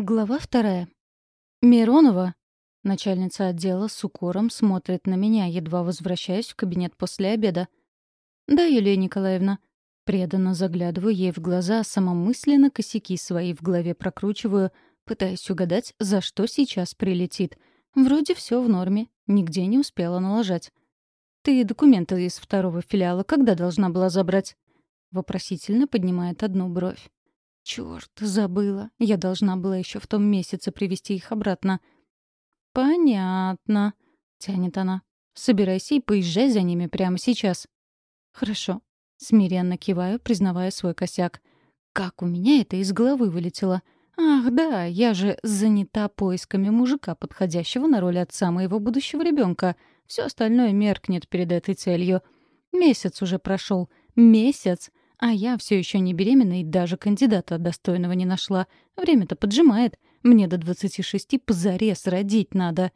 Глава вторая. «Миронова!» Начальница отдела с укором смотрит на меня, едва возвращаюсь в кабинет после обеда. «Да, Юлия Николаевна». Преданно заглядываю ей в глаза, самомысленно косяки свои в голове прокручиваю, пытаясь угадать, за что сейчас прилетит. Вроде все в норме, нигде не успела налажать. «Ты документы из второго филиала когда должна была забрать?» Вопросительно поднимает одну бровь. Чёрт, забыла. Я должна была еще в том месяце привезти их обратно. «Понятно», — тянет она. «Собирайся и поезжай за ними прямо сейчас». «Хорошо», — смиренно киваю, признавая свой косяк. «Как у меня это из головы вылетело? Ах, да, я же занята поисками мужика, подходящего на роль отца моего будущего ребенка. Все остальное меркнет перед этой целью. Месяц уже прошел. Месяц! А я все еще не беременна и даже кандидата достойного не нашла. Время-то поджимает. Мне до 26 позарез родить надо.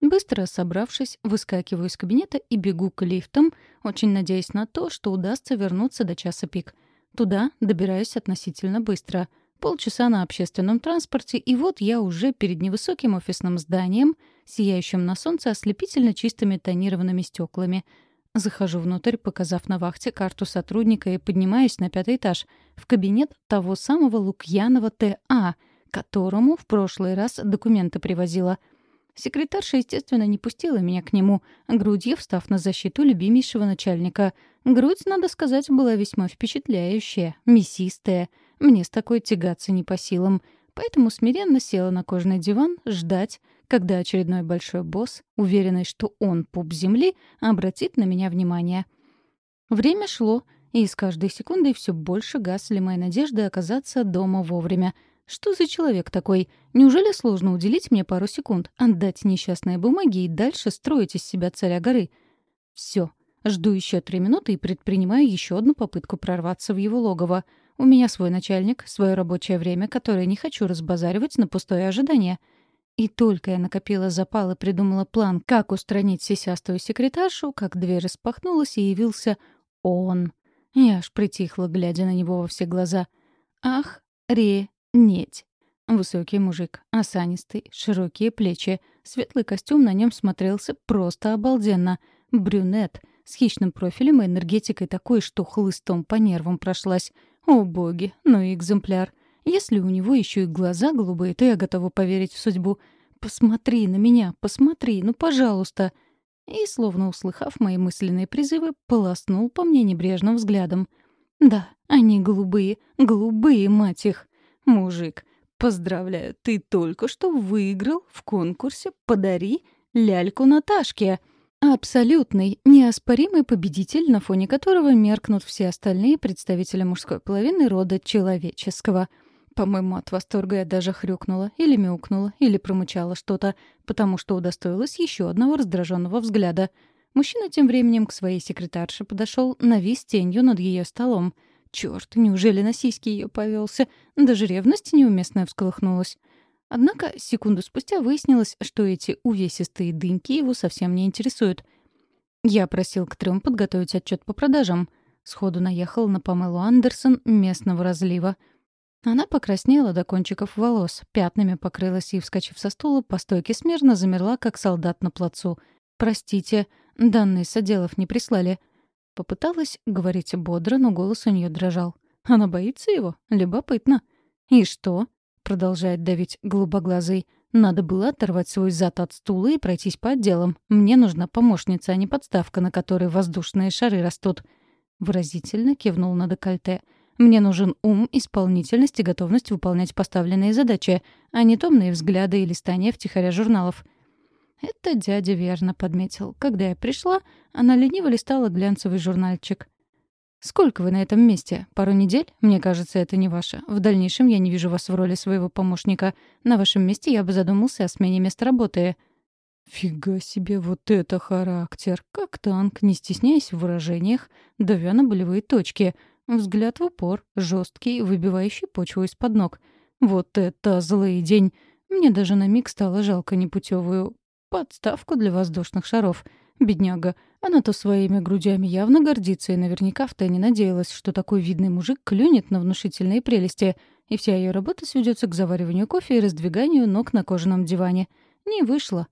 Быстро собравшись, выскакиваю из кабинета и бегу к лифтам, очень надеясь на то, что удастся вернуться до часа пик. Туда добираюсь относительно быстро. Полчаса на общественном транспорте, и вот я уже перед невысоким офисным зданием, сияющим на солнце ослепительно чистыми тонированными стеклами — Захожу внутрь, показав на вахте карту сотрудника и поднимаюсь на пятый этаж, в кабинет того самого Лукьянова Т.А., которому в прошлый раз документы привозила. Секретарша, естественно, не пустила меня к нему, грудью встав на защиту любимейшего начальника. Грудь, надо сказать, была весьма впечатляющая, мясистая. Мне с такой тягаться не по силам. Поэтому смиренно села на кожаный диван ждать, когда очередной большой босс, уверенный, что он пуп земли, обратит на меня внимание. Время шло, и с каждой секундой все больше гасли мои надежды оказаться дома вовремя. Что за человек такой? Неужели сложно уделить мне пару секунд, отдать несчастные бумаги и дальше строить из себя царя горы? Все. Жду еще три минуты и предпринимаю еще одну попытку прорваться в его логово. У меня свой начальник, свое рабочее время, которое не хочу разбазаривать на пустое ожидание — и только я накопила запал и придумала план, как устранить сисястую секретаршу, как дверь распахнулась и явился он. Я аж притихла, глядя на него во все глаза. Ах, ре, неть. Высокий мужик, осанистый, широкие плечи. Светлый костюм на нем смотрелся просто обалденно. Брюнет, с хищным профилем и энергетикой такой, что хлыстом по нервам прошлась. О боги, ну и экземпляр. Если у него еще и глаза голубые, то я готова поверить в судьбу. «Посмотри на меня, посмотри, ну, пожалуйста!» И, словно услыхав мои мысленные призывы, полоснул по мне небрежным взглядом. «Да, они голубые, голубые, мать их! Мужик, поздравляю, ты только что выиграл в конкурсе «Подари ляльку Наташке». Абсолютный, неоспоримый победитель, на фоне которого меркнут все остальные представители мужской половины рода человеческого — по-моему, от восторга я даже хрюкнула, или мяукнула, или промычала что-то, потому что удостоилась еще одного раздраженного взгляда. Мужчина тем временем к своей секретарше подошел, навис тенью над ее столом. Черт, неужели на сиськи ее повелся? Даже ревность неуместная всколыхнулась. Однако секунду спустя выяснилось, что эти увесистые дыньки его совсем не интересуют. Я просил к трем подготовить отчет по продажам. Сходу наехал на Памелу Андерсон местного разлива — она покраснела до кончиков волос, пятнами покрылась и, вскочив со стула, по стойке смирно замерла, как солдат на плацу. «Простите, данные с отделов не прислали». Попыталась говорить бодро, но голос у нее дрожал. «Она боится его? Любопытно». «И что?» — продолжает давить голубоглазый. «Надо было оторвать свой зад от стула и пройтись по отделам. Мне нужна помощница, а не подставка, на которой воздушные шары растут». Выразительно кивнул на декольте. Мне нужен ум, исполнительность и готовность выполнять поставленные задачи, а не томные взгляды и листания втихаря журналов. Это дядя верно подметил. Когда я пришла, она лениво листала глянцевый журнальчик. «Сколько вы на этом месте? Пару недель? Мне кажется, это не ваше. В дальнейшем я не вижу вас в роли своего помощника. На вашем месте я бы задумался о смене места работы». Фига себе, вот это характер! Как танк, не стесняясь в выражениях, давя на болевые точки — Взгляд в упор, жесткий, выбивающий почву из-под ног. Вот это злый день! Мне даже на миг стало жалко непутевую подставку для воздушных шаров. Бедняга. Она-то своими грудями явно гордится и наверняка втайне надеялась, что такой видный мужик клюнет на внушительные прелести, и вся ее работа сведется к завариванию кофе и раздвиганию ног на кожаном диване. Не вышло.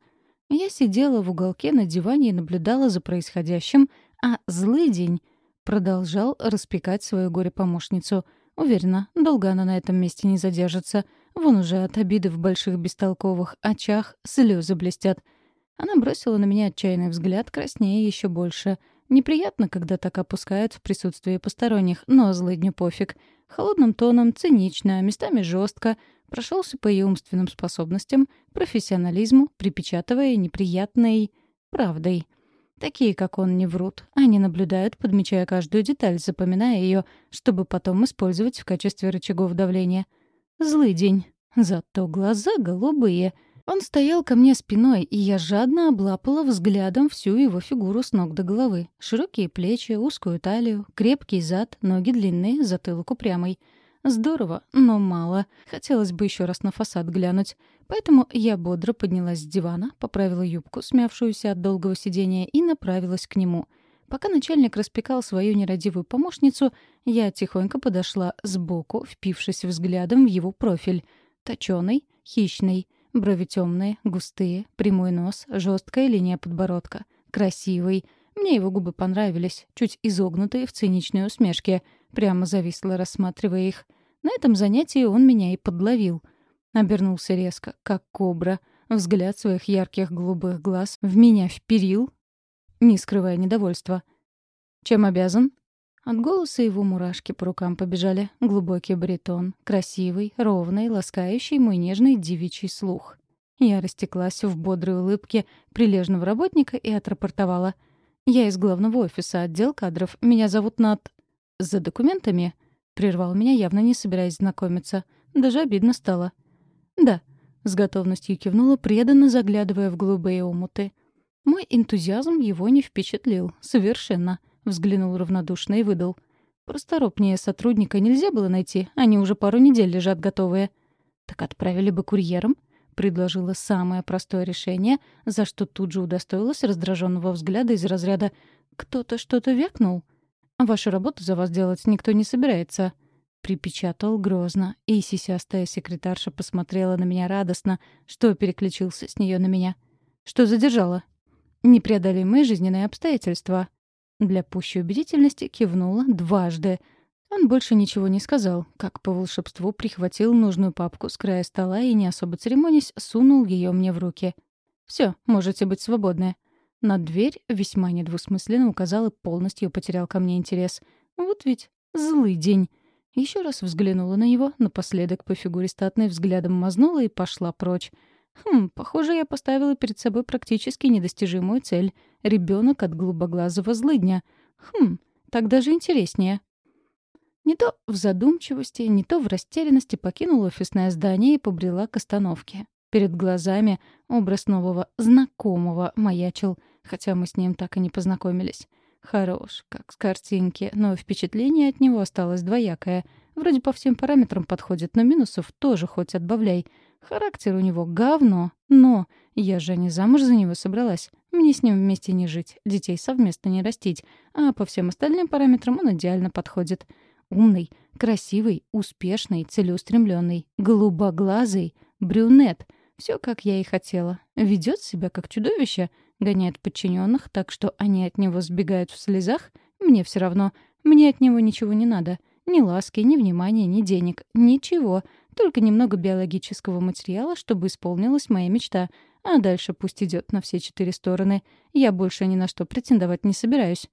Я сидела в уголке на диване и наблюдала за происходящим, а злый день продолжал распекать свою горе-помощницу. Уверена, долго она на этом месте не задержится. Вон уже от обиды в больших бестолковых очах слезы блестят. Она бросила на меня отчаянный взгляд, краснее еще больше. Неприятно, когда так опускают в присутствии посторонних, но злыдню пофиг. Холодным тоном, цинично, местами жестко прошелся по ее умственным способностям, профессионализму, припечатывая неприятной правдой. Такие, как он, не врут. Они наблюдают, подмечая каждую деталь, запоминая ее, чтобы потом использовать в качестве рычагов давления. Злый день. Зато глаза голубые. Он стоял ко мне спиной, и я жадно облапала взглядом всю его фигуру с ног до головы. Широкие плечи, узкую талию, крепкий зад, ноги длинные, затылок упрямый — Здорово, но мало. Хотелось бы еще раз на фасад глянуть. Поэтому я бодро поднялась с дивана, поправила юбку, смявшуюся от долгого сидения, и направилась к нему. Пока начальник распекал свою нерадивую помощницу, я тихонько подошла сбоку, впившись взглядом в его профиль. Точёный, хищный, брови темные, густые, прямой нос, жесткая линия подбородка. Красивый. Мне его губы понравились, чуть изогнутые в циничной усмешке — Прямо зависла, рассматривая их. На этом занятии он меня и подловил. Обернулся резко, как кобра. Взгляд своих ярких голубых глаз в меня вперил, не скрывая недовольства. «Чем обязан?» От голоса его мурашки по рукам побежали. Глубокий баритон, красивый, ровный, ласкающий мой нежный девичий слух. Я растеклась в бодрой улыбке прилежного работника и отрапортовала. «Я из главного офиса, отдел кадров. Меня зовут Над...» «За документами?» — прервал меня, явно не собираясь знакомиться. Даже обидно стало. «Да», — с готовностью кивнула, преданно заглядывая в голубые омуты. Мой энтузиазм его не впечатлил. Совершенно. Взглянул равнодушно и выдал. Просторопнее сотрудника нельзя было найти. Они уже пару недель лежат готовые. «Так отправили бы курьером?» — предложила самое простое решение, за что тут же удостоилась раздраженного взгляда из разряда «Кто-то что-то вякнул?» «Вашу работу за вас делать никто не собирается», — припечатал грозно, и сисястая секретарша посмотрела на меня радостно, что переключился с нее на меня. «Что задержало?» «Непреодолимые жизненные обстоятельства». Для пущей убедительности кивнула дважды. Он больше ничего не сказал, как по волшебству прихватил нужную папку с края стола и, не особо церемонясь, сунул ее мне в руки. «Все, можете быть свободны». На дверь весьма недвусмысленно указал и полностью потерял ко мне интерес. Вот ведь злый день. Еще раз взглянула на него, напоследок по фигуре статной взглядом мазнула и пошла прочь. Хм, похоже, я поставила перед собой практически недостижимую цель. Ребенок от голубоглазого злыдня. Хм, так даже интереснее. Не то в задумчивости, не то в растерянности покинула офисное здание и побрела к остановке. Перед глазами образ нового знакомого маячил — хотя мы с ним так и не познакомились. Хорош, как с картинки, но впечатление от него осталось двоякое. Вроде по всем параметрам подходит, но минусов тоже хоть отбавляй. Характер у него говно, но я же не замуж за него собралась. Мне с ним вместе не жить, детей совместно не растить, а по всем остальным параметрам он идеально подходит. Умный, красивый, успешный, целеустремленный, голубоглазый, брюнет. Все, как я и хотела. Ведет себя как чудовище — гоняет подчиненных так, что они от него сбегают в слезах, мне все равно. Мне от него ничего не надо. Ни ласки, ни внимания, ни денег. Ничего. Только немного биологического материала, чтобы исполнилась моя мечта. А дальше пусть идет на все четыре стороны. Я больше ни на что претендовать не собираюсь.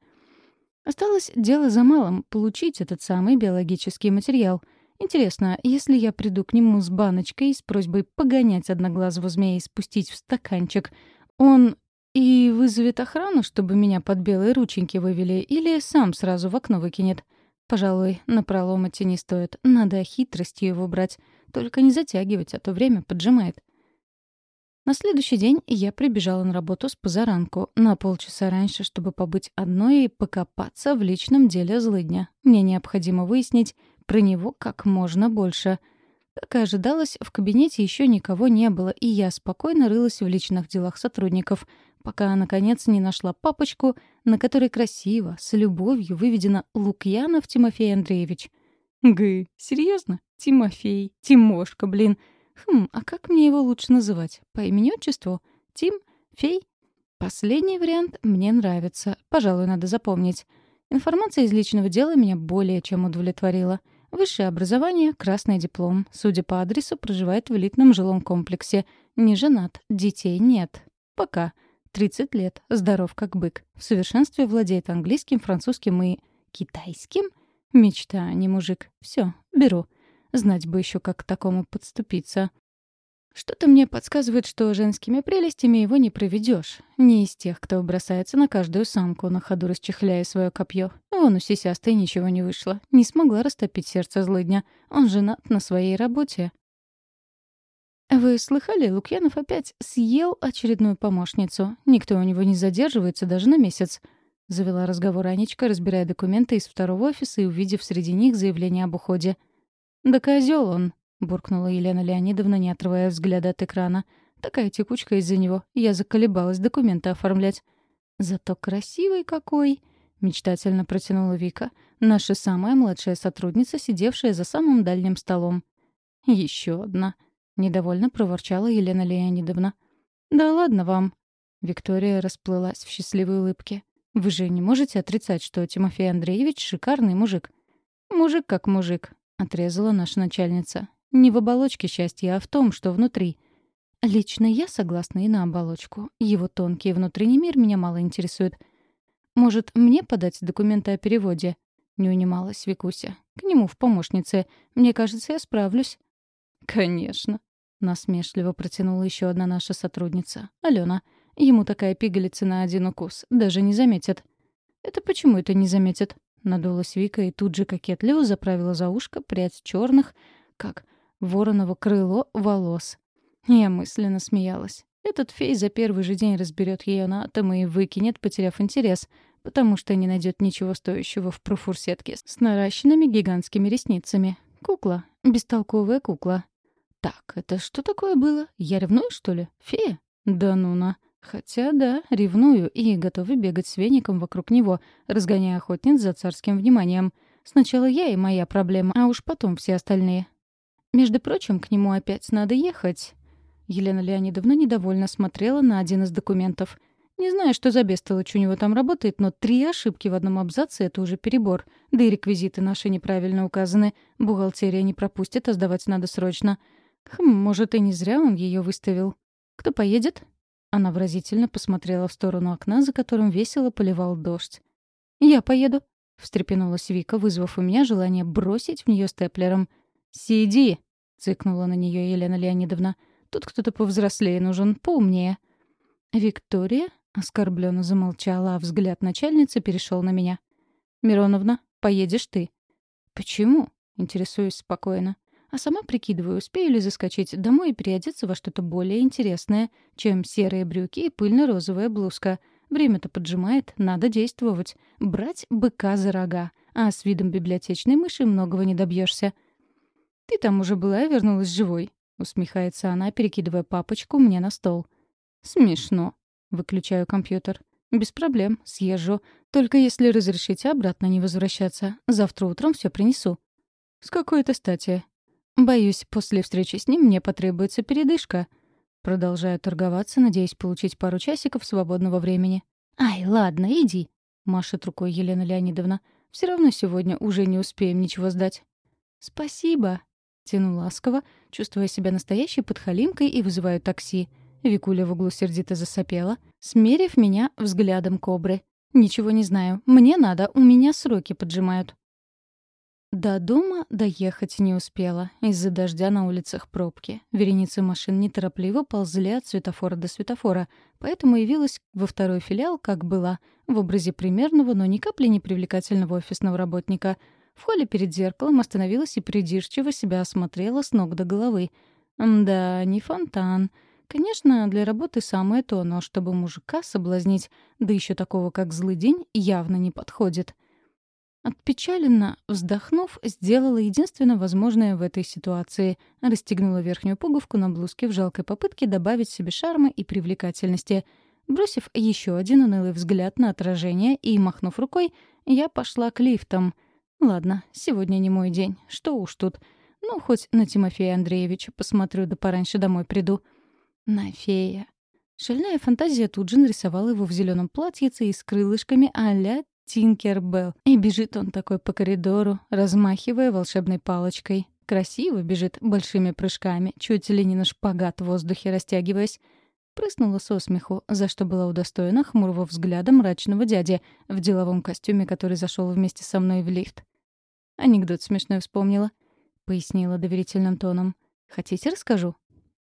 Осталось дело за малым — получить этот самый биологический материал. Интересно, если я приду к нему с баночкой с просьбой погонять одноглазого змея и спустить в стаканчик, он и вызовет охрану, чтобы меня под белые рученьки вывели, или сам сразу в окно выкинет. Пожалуй, на пролом идти не стоит. Надо хитростью его брать. Только не затягивать, а то время поджимает. На следующий день я прибежала на работу с позаранку, на полчаса раньше, чтобы побыть одной и покопаться в личном деле злыдня. Мне необходимо выяснить про него как можно больше. Как и ожидалось, в кабинете еще никого не было, и я спокойно рылась в личных делах сотрудников — пока, наконец, не нашла папочку, на которой красиво, с любовью выведено «Лукьянов Тимофей Андреевич». Гы, серьезно? Тимофей, Тимошка, блин. Хм, а как мне его лучше называть? По имени-отчеству? Тим? Фей? Последний вариант мне нравится. Пожалуй, надо запомнить. Информация из личного дела меня более чем удовлетворила. Высшее образование, красный диплом. Судя по адресу, проживает в элитном жилом комплексе. Не женат, детей нет. Пока. 30 лет, здоров как бык. В совершенстве владеет английским, французским и... китайским? Мечта, а не мужик. Все, беру. Знать бы еще, как к такому подступиться. Что-то мне подсказывает, что женскими прелестями его не проведешь. Не из тех, кто бросается на каждую самку, на ходу расчехляя свое копье. Вон у сисястой ничего не вышло. Не смогла растопить сердце злыдня. Он женат на своей работе. «Вы слыхали, Лукьянов опять съел очередную помощницу. Никто у него не задерживается даже на месяц». Завела разговор Анечка, разбирая документы из второго офиса и увидев среди них заявление об уходе. «Да козёл он», — буркнула Елена Леонидовна, не отрывая взгляда от экрана. «Такая текучка из-за него. Я заколебалась документы оформлять». «Зато красивый какой!» — мечтательно протянула Вика, наша самая младшая сотрудница, сидевшая за самым дальним столом. Еще одна», — недовольно проворчала Елена Леонидовна. «Да ладно вам». Виктория расплылась в счастливой улыбке. «Вы же не можете отрицать, что Тимофей Андреевич — шикарный мужик». «Мужик как мужик», — отрезала наша начальница. Не в оболочке счастья, а в том, что внутри. Лично я согласна и на оболочку. Его тонкий внутренний мир меня мало интересует. Может, мне подать документы о переводе? Не унималась Викуся. К нему в помощнице. Мне кажется, я справлюсь. Конечно. Насмешливо протянула еще одна наша сотрудница. Алена. Ему такая пигалица на один укус. Даже не заметит. Это почему это не заметит? Надулась Вика и тут же кокетливо заправила за ушко прядь черных, как вороново крыло волос. Я мысленно смеялась. Этот фей за первый же день разберет ее на атомы и выкинет, потеряв интерес, потому что не найдет ничего стоящего в профурсетке с наращенными гигантскими ресницами. Кукла. Бестолковая кукла. Так, это что такое было? Я ревную, что ли? Фея? Да ну на. Хотя да, ревную и готовы бегать с веником вокруг него, разгоняя охотниц за царским вниманием. Сначала я и моя проблема, а уж потом все остальные. Между прочим, к нему опять надо ехать. Елена Леонидовна недовольно смотрела на один из документов. Не знаю, что за бестолочь у него там работает, но три ошибки в одном абзаце — это уже перебор. Да и реквизиты наши неправильно указаны. Бухгалтерия не пропустит, а сдавать надо срочно. Хм, может, и не зря он ее выставил. Кто поедет? Она выразительно посмотрела в сторону окна, за которым весело поливал дождь. «Я поеду», — встрепенулась Вика, вызвав у меня желание бросить в нее степлером. «Сиди!» — цыкнула на нее Елена Леонидовна. «Тут кто-то повзрослее нужен, поумнее». Виктория оскорбленно замолчала, а взгляд начальницы перешел на меня. «Мироновна, поедешь ты». «Почему?» — интересуюсь спокойно. А сама прикидываю, успею ли заскочить домой и переодеться во что-то более интересное, чем серые брюки и пыльно-розовая блузка. Время-то поджимает, надо действовать. Брать быка за рога. А с видом библиотечной мыши многого не добьешься. «Ты там уже была и вернулась живой», — усмехается она, перекидывая папочку мне на стол. «Смешно». Выключаю компьютер. «Без проблем, съезжу. Только если разрешите обратно не возвращаться. Завтра утром все принесу». «С какой-то стати?» «Боюсь, после встречи с ним мне потребуется передышка». Продолжаю торговаться, надеясь получить пару часиков свободного времени. «Ай, ладно, иди», — машет рукой Елена Леонидовна. «Все равно сегодня уже не успеем ничего сдать». «Спасибо», Тяну ласково, чувствуя себя настоящей подхалимкой и вызываю такси. Викуля в углу сердито засопела, смерив меня взглядом кобры. «Ничего не знаю. Мне надо, у меня сроки поджимают». До дома доехать не успела. Из-за дождя на улицах пробки. Вереницы машин неторопливо ползли от светофора до светофора, поэтому явилась во второй филиал, как была, в образе примерного, но ни капли не привлекательного офисного работника — в холле перед зеркалом остановилась и придирчиво себя осмотрела с ног до головы. Да, не фонтан. Конечно, для работы самое то, но чтобы мужика соблазнить, да еще такого, как злый день, явно не подходит. Отпечаленно, вздохнув, сделала единственно возможное в этой ситуации. Расстегнула верхнюю пуговку на блузке в жалкой попытке добавить себе шарма и привлекательности. Бросив еще один унылый взгляд на отражение и махнув рукой, я пошла к лифтам. Ладно, сегодня не мой день, что уж тут. Ну, хоть на Тимофея Андреевича посмотрю, да пораньше домой приду. На фея. Шальная фантазия тут же нарисовала его в зеленом платьице и с крылышками а-ля Тинкербелл. И бежит он такой по коридору, размахивая волшебной палочкой. Красиво бежит, большими прыжками, чуть ли не на шпагат в воздухе растягиваясь. Прыснула со смеху, за что была удостоена хмурого взгляда мрачного дяди в деловом костюме, который зашел вместе со мной в лифт. «Анекдот смешной вспомнила», — пояснила доверительным тоном. «Хотите, расскажу?»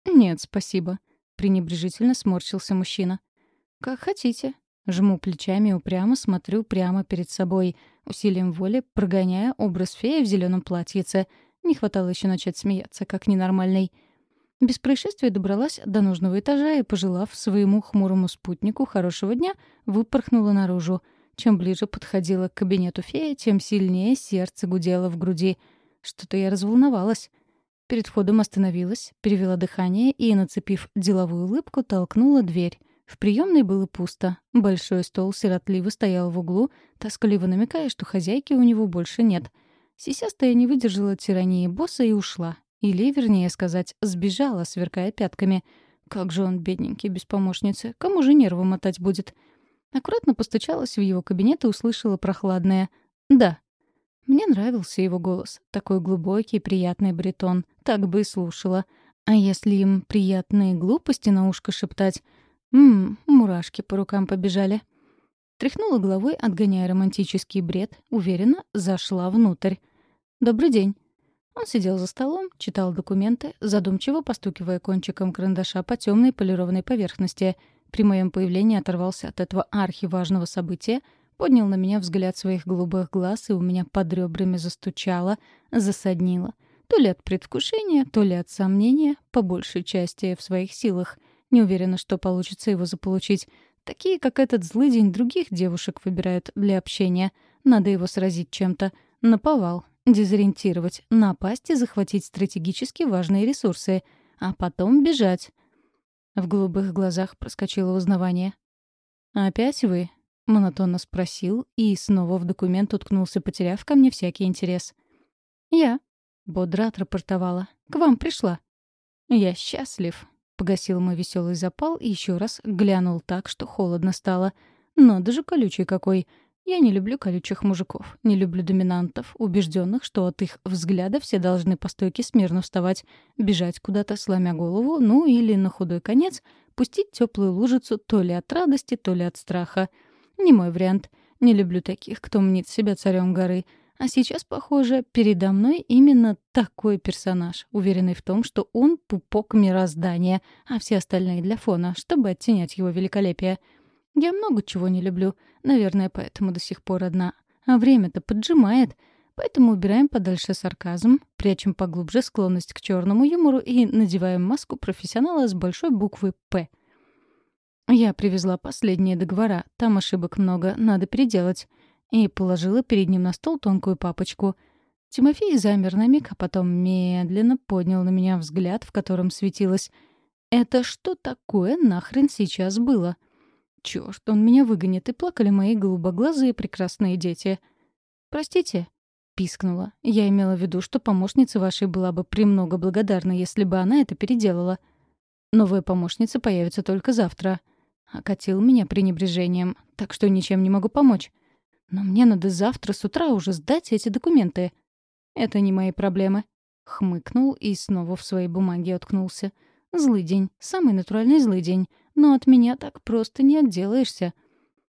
«Нет, спасибо», — пренебрежительно сморщился мужчина. «Как хотите». Жму плечами упрямо смотрю прямо перед собой, усилием воли прогоняя образ феи в зеленом платьице. Не хватало еще начать смеяться, как ненормальный. Без происшествия добралась до нужного этажа и, пожелав своему хмурому спутнику хорошего дня, выпорхнула наружу. Чем ближе подходила к кабинету феи, тем сильнее сердце гудело в груди. Что-то я разволновалась. Перед входом остановилась, перевела дыхание и, нацепив деловую улыбку, толкнула дверь. В приемной было пусто. Большой стол сиротливо стоял в углу, тоскливо намекая, что хозяйки у него больше нет. Сисястая не выдержала тирании босса и ушла, или, вернее сказать, сбежала, сверкая пятками. Как же он, бедненький, без помощницы. Кому же нервы мотать будет? Аккуратно постучалась в его кабинет и услышала прохладное «Да». Мне нравился его голос. Такой глубокий, приятный баритон. Так бы и слушала. А если им приятные глупости на ушко шептать? Ммм, мурашки по рукам побежали. Тряхнула головой, отгоняя романтический бред, уверенно зашла внутрь. «Добрый день». Он сидел за столом, читал документы, задумчиво постукивая кончиком карандаша по темной полированной поверхности. При моем появлении оторвался от этого архиважного события, поднял на меня взгляд своих голубых глаз, и у меня под ребрами застучало, засаднило. То ли от предвкушения, то ли от сомнения, по большей части в своих силах. Не уверена, что получится его заполучить. Такие, как этот злый день, других девушек выбирают для общения. Надо его сразить чем-то. Наповал, Дезориентировать, напасть и захватить стратегически важные ресурсы, а потом бежать. В голубых глазах проскочило узнавание. «Опять вы?» — монотонно спросил и снова в документ уткнулся, потеряв ко мне всякий интерес. «Я», — бодро отрапортовала, — «к вам пришла». «Я счастлив», — погасил мой веселый запал и еще раз глянул так, что холодно стало. «Но даже колючий какой!» Я не люблю колючих мужиков, не люблю доминантов, убежденных, что от их взгляда все должны по стойке смирно вставать, бежать куда-то, сломя голову, ну или, на худой конец, пустить теплую лужицу то ли от радости, то ли от страха. Не мой вариант. Не люблю таких, кто мнит себя царем горы. А сейчас, похоже, передо мной именно такой персонаж, уверенный в том, что он пупок мироздания, а все остальные для фона, чтобы оттенять его великолепие — я много чего не люблю. Наверное, поэтому до сих пор одна. А время-то поджимает. Поэтому убираем подальше сарказм, прячем поглубже склонность к черному юмору и надеваем маску профессионала с большой буквы «П». Я привезла последние договора. Там ошибок много, надо переделать. И положила перед ним на стол тонкую папочку. Тимофей замер на миг, а потом медленно поднял на меня взгляд, в котором светилось. «Это что такое нахрен сейчас было?» Чёрт, он меня выгонит, и плакали мои голубоглазые прекрасные дети. «Простите», — пискнула. «Я имела в виду, что помощница вашей была бы премного благодарна, если бы она это переделала. Новая помощница появится только завтра». Окатил меня пренебрежением, так что ничем не могу помочь. Но мне надо завтра с утра уже сдать эти документы. Это не мои проблемы. Хмыкнул и снова в своей бумаге уткнулся. Злый день, самый натуральный злый день но от меня так просто не отделаешься.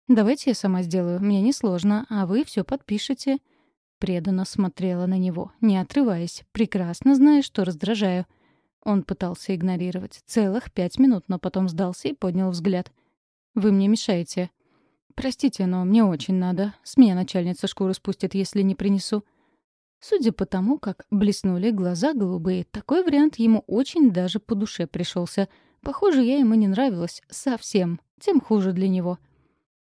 Давайте я сама сделаю, мне несложно, а вы все подпишете». Преданно смотрела на него, не отрываясь, прекрасно зная, что раздражаю. Он пытался игнорировать целых пять минут, но потом сдался и поднял взгляд. «Вы мне мешаете». «Простите, но мне очень надо. С меня начальница шкуру спустит, если не принесу». Судя по тому, как блеснули глаза голубые, такой вариант ему очень даже по душе пришелся — Похоже, я ему не нравилась совсем, тем хуже для него.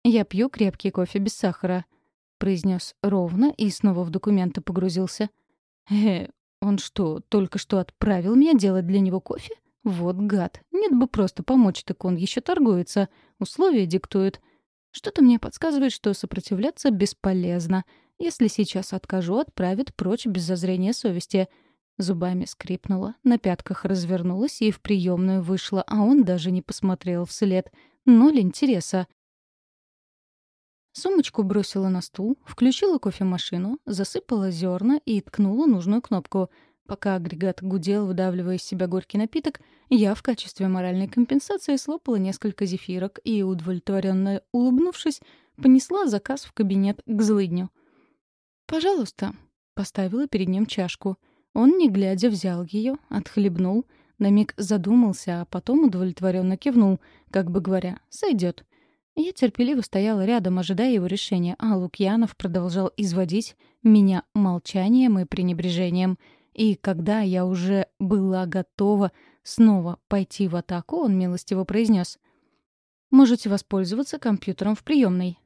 «Я пью крепкий кофе без сахара», — произнес ровно и снова в документы погрузился. «Э, он что, только что отправил меня делать для него кофе? Вот гад. Нет бы просто помочь, так он еще торгуется. Условия диктует. Что-то мне подсказывает, что сопротивляться бесполезно. Если сейчас откажу, отправит прочь без зазрения совести. Зубами скрипнула, на пятках развернулась и в приемную вышла, а он даже не посмотрел вслед. Ноль интереса. Сумочку бросила на стул, включила кофемашину, засыпала зерна и ткнула нужную кнопку — Пока агрегат гудел, выдавливая из себя горький напиток, я в качестве моральной компенсации слопала несколько зефирок и, удовлетворенно улыбнувшись, понесла заказ в кабинет к злыдню. «Пожалуйста», — поставила перед ним чашку. Он, не глядя, взял ее, отхлебнул, на миг задумался, а потом удовлетворенно кивнул, как бы говоря, сойдет. Я терпеливо стояла рядом, ожидая его решения, а Лукьянов продолжал изводить меня молчанием и пренебрежением — и когда я уже была готова снова пойти в атаку, он милостиво произнес: «Можете воспользоваться компьютером в приемной».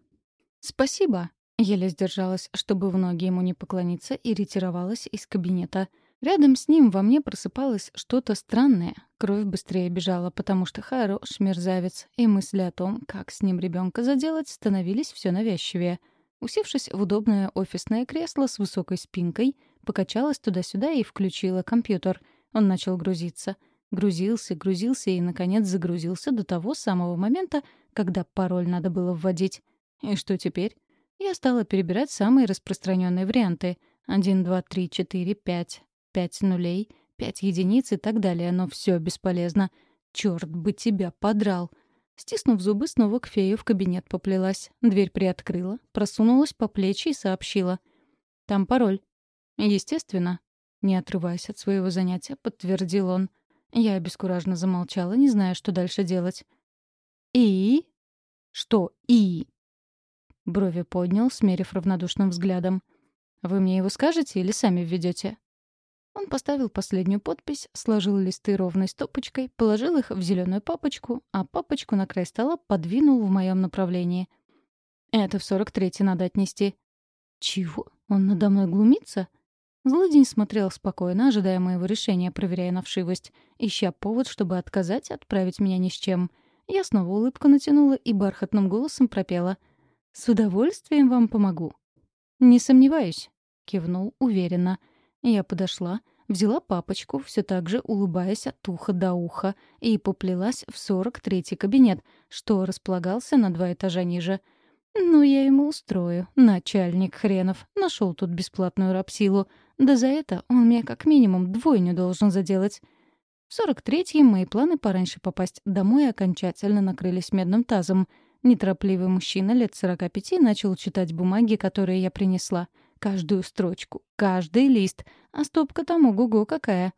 «Спасибо», — еле сдержалась, чтобы в ноги ему не поклониться, и ретировалась из кабинета. Рядом с ним во мне просыпалось что-то странное. Кровь быстрее бежала, потому что хорош мерзавец, и мысли о том, как с ним ребенка заделать, становились все навязчивее. Усевшись в удобное офисное кресло с высокой спинкой, Покачалась туда-сюда и включила компьютер. Он начал грузиться. Грузился, грузился и, наконец, загрузился до того самого момента, когда пароль надо было вводить. И что теперь? Я стала перебирать самые распространенные варианты. 1, 2, 3, 4, 5. 5 нулей, 5 единиц и так далее, но все бесполезно. Черт бы тебя подрал! Стиснув зубы, снова к фею в кабинет поплелась. Дверь приоткрыла, просунулась по плечи и сообщила. «Там пароль. «Естественно», — не отрываясь от своего занятия, подтвердил он. Я обескураженно замолчала, не зная, что дальше делать. «И?» «Что «и»?» Брови поднял, смерив равнодушным взглядом. «Вы мне его скажете или сами введете? Он поставил последнюю подпись, сложил листы ровной стопочкой, положил их в зеленую папочку, а папочку на край стола подвинул в моем направлении. «Это в сорок третий надо отнести». «Чего? Он надо мной глумится?» Злодень смотрел спокойно, ожидая моего решения, проверяя на вшивость, ища повод, чтобы отказать, отправить меня ни с чем. Я снова улыбку натянула и бархатным голосом пропела. «С удовольствием вам помогу». «Не сомневаюсь», — кивнул уверенно. Я подошла, взяла папочку, все так же улыбаясь от уха до уха, и поплелась в сорок третий кабинет, что располагался на два этажа ниже — «Ну, я ему устрою. Начальник хренов. Нашел тут бесплатную рабсилу. Да за это он мне как минимум двойню должен заделать». В сорок третьем мои планы пораньше попасть домой окончательно накрылись медным тазом. Неторопливый мужчина лет сорока пяти начал читать бумаги, которые я принесла. Каждую строчку, каждый лист. А стопка там ого-го какая.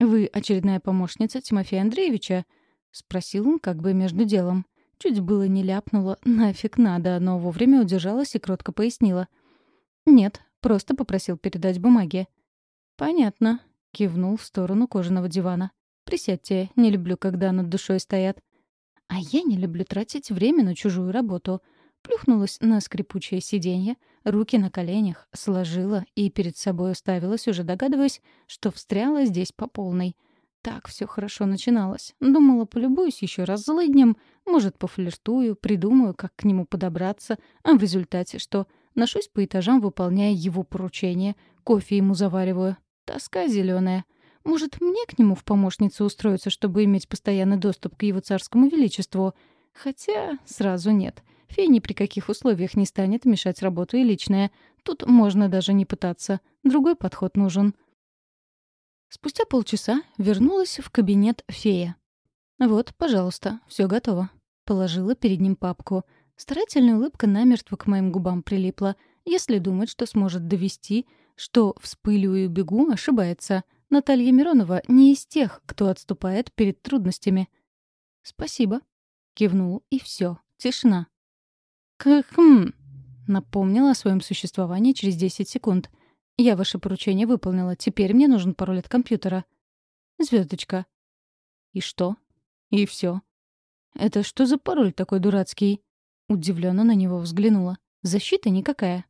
«Вы очередная помощница Тимофея Андреевича?» — спросил он как бы между делом. Чуть было не ляпнула «нафиг надо», но вовремя удержалась и кротко пояснила. «Нет, просто попросил передать бумаги». «Понятно», — кивнул в сторону кожаного дивана. «Присядьте, не люблю, когда над душой стоят». «А я не люблю тратить время на чужую работу». Плюхнулась на скрипучее сиденье, руки на коленях, сложила и перед собой уставилась, уже догадываясь, что встряла здесь по полной — так все хорошо начиналось. Думала, полюбуюсь еще раз злыднем, может, пофлиртую, придумаю, как к нему подобраться, а в результате что? Ношусь по этажам, выполняя его поручения, кофе ему завариваю. Тоска зеленая. Может, мне к нему в помощнице устроиться, чтобы иметь постоянный доступ к его царскому величеству? Хотя сразу нет. Фей ни при каких условиях не станет мешать работу и личное. Тут можно даже не пытаться. Другой подход нужен. Спустя полчаса вернулась в кабинет фея. «Вот, пожалуйста, все готово». Положила перед ним папку. Старательная улыбка намертво к моим губам прилипла. Если думает, что сможет довести, что вспылю и бегу, ошибается. Наталья Миронова не из тех, кто отступает перед трудностями. «Спасибо», — кивнул, и все, тишина. «Кхм», — напомнила о своем существовании через 10 секунд — я ваше поручение выполнила. Теперь мне нужен пароль от компьютера. Звездочка. И что? И все. Это что за пароль такой дурацкий? Удивленно на него взглянула. Защита никакая.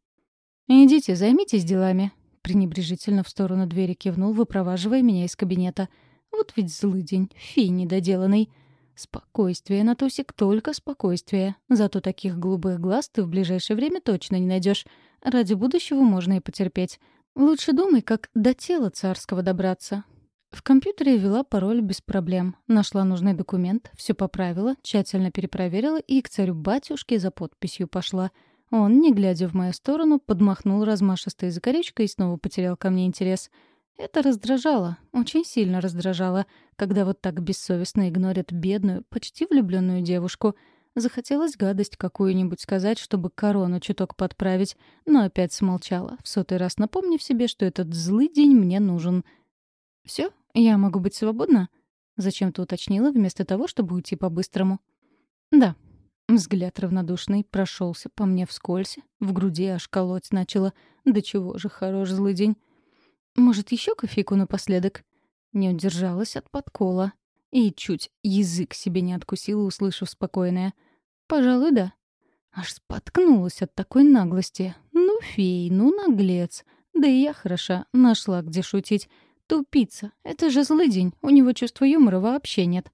Идите, займитесь делами. Пренебрежительно в сторону двери кивнул, выпроваживая меня из кабинета. Вот ведь злый день, фей недоделанный. Спокойствие, Натусик, только спокойствие. Зато таких голубых глаз ты в ближайшее время точно не найдешь. Ради будущего можно и потерпеть. Лучше думай, как до тела царского добраться. В компьютере ввела пароль без проблем. Нашла нужный документ, все поправила, тщательно перепроверила и к царю-батюшке за подписью пошла. Он, не глядя в мою сторону, подмахнул размашистой закорючкой и снова потерял ко мне интерес — это раздражало, очень сильно раздражало, когда вот так бессовестно игнорят бедную, почти влюбленную девушку. Захотелось гадость какую-нибудь сказать, чтобы корону чуток подправить, но опять смолчала, в сотый раз напомнив себе, что этот злый день мне нужен. Все, я могу быть свободна?» — зачем-то уточнила, вместо того, чтобы уйти по-быстрому. «Да». Взгляд равнодушный прошелся по мне вскользь, в груди аж колоть начала. «Да чего же хорош злый день!» «Может, еще кофейку напоследок?» Не удержалась от подкола. И чуть язык себе не откусила, услышав спокойное. «Пожалуй, да». Аж споткнулась от такой наглости. «Ну, фей, ну, наглец. Да и я хороша, нашла где шутить. Тупица. Это же злый день, у него чувства юмора вообще нет».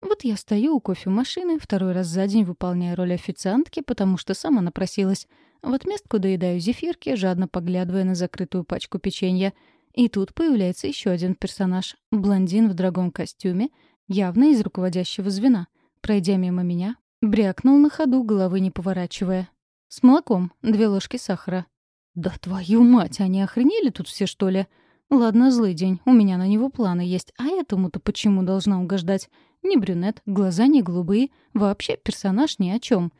Вот я стою у кофемашины, второй раз за день выполняя роль официантки, потому что сама напросилась. В отместку доедаю зефирки, жадно поглядывая на закрытую пачку печенья — и тут появляется еще один персонаж — блондин в дорогом костюме, явно из руководящего звена. Пройдя мимо меня, брякнул на ходу, головы не поворачивая. «С молоком, две ложки сахара». «Да твою мать, они охренели тут все, что ли?» «Ладно, злый день, у меня на него планы есть, а этому-то почему должна угождать? Не брюнет, глаза не голубые, вообще персонаж ни о чем.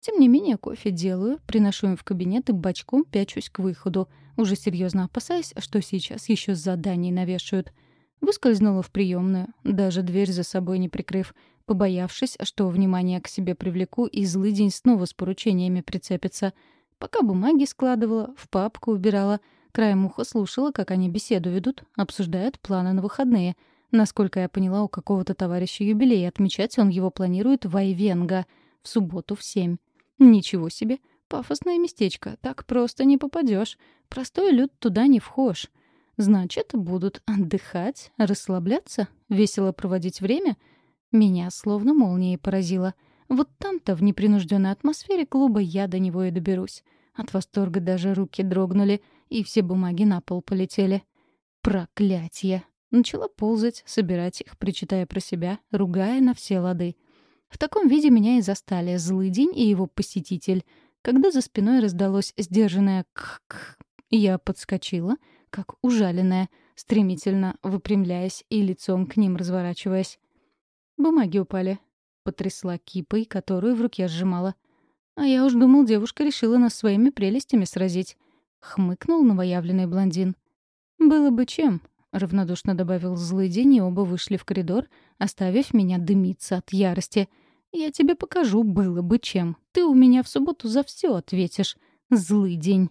Тем не менее, кофе делаю, приношу им в кабинет и бочком пячусь к выходу, уже серьезно опасаясь, что сейчас еще заданий навешают. Выскользнула в приемную, даже дверь за собой не прикрыв, побоявшись, что внимание к себе привлеку и злый день снова с поручениями прицепится. Пока бумаги складывала, в папку убирала, краем уха слушала, как они беседу ведут, обсуждают планы на выходные. Насколько я поняла, у какого-то товарища юбилей, отмечать он его планирует в Айвенга в субботу в семь. Ничего себе, пафосное местечко, так просто не попадешь. Простой люд туда не вхож. Значит, будут отдыхать, расслабляться, весело проводить время? Меня словно молнией поразило. Вот там-то, в непринужденной атмосфере клуба, я до него и доберусь. От восторга даже руки дрогнули, и все бумаги на пол полетели. Проклятье! Начала ползать, собирать их, причитая про себя, ругая на все лады. В таком виде меня и застали злый день и его посетитель. Когда за спиной раздалось сдержанное «кх-кх», я подскочила, как ужаленная, стремительно выпрямляясь и лицом к ним разворачиваясь. Бумаги упали. Потрясла кипой, которую в руке сжимала. А я уж думал, девушка решила нас своими прелестями сразить. Хмыкнул новоявленный блондин. «Было бы чем», — равнодушно добавил злый день, и оба вышли в коридор, оставив меня дымиться от ярости. «Я тебе покажу, было бы чем. Ты у меня в субботу за все ответишь. Злый день».